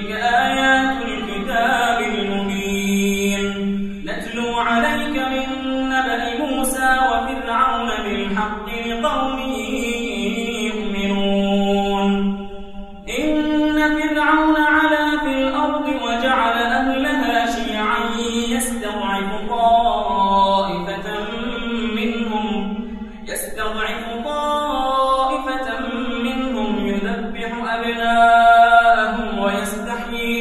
لفضيله الدكتور محمد راتب النابلسي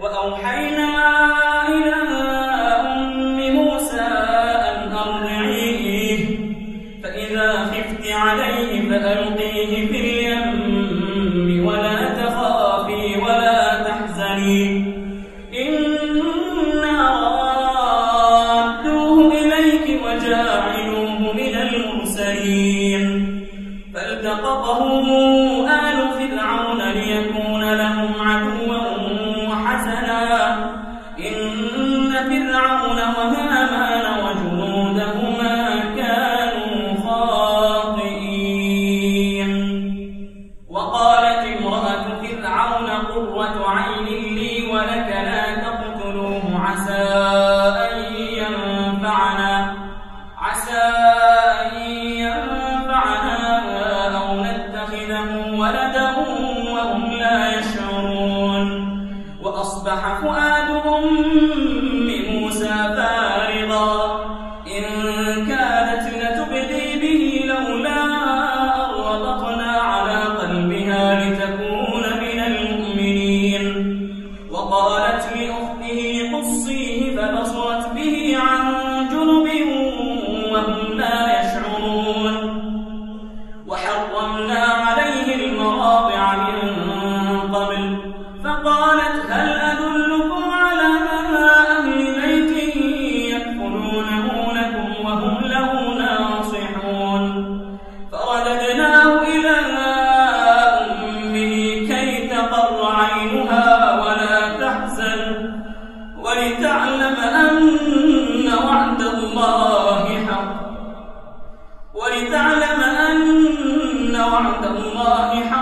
وأوحينا إلى أم موسى أن فإذا خفت عليه فألقيه في اليم ولا تخافي ولا تحزني. إنا رادوه إليك وجاعلوه من المرسلين. فالتقطه آل فرعون وما لأخته قصيه فبصر ولتعلم أن وعد الله حق. ولتعلم أن وعد الله حق.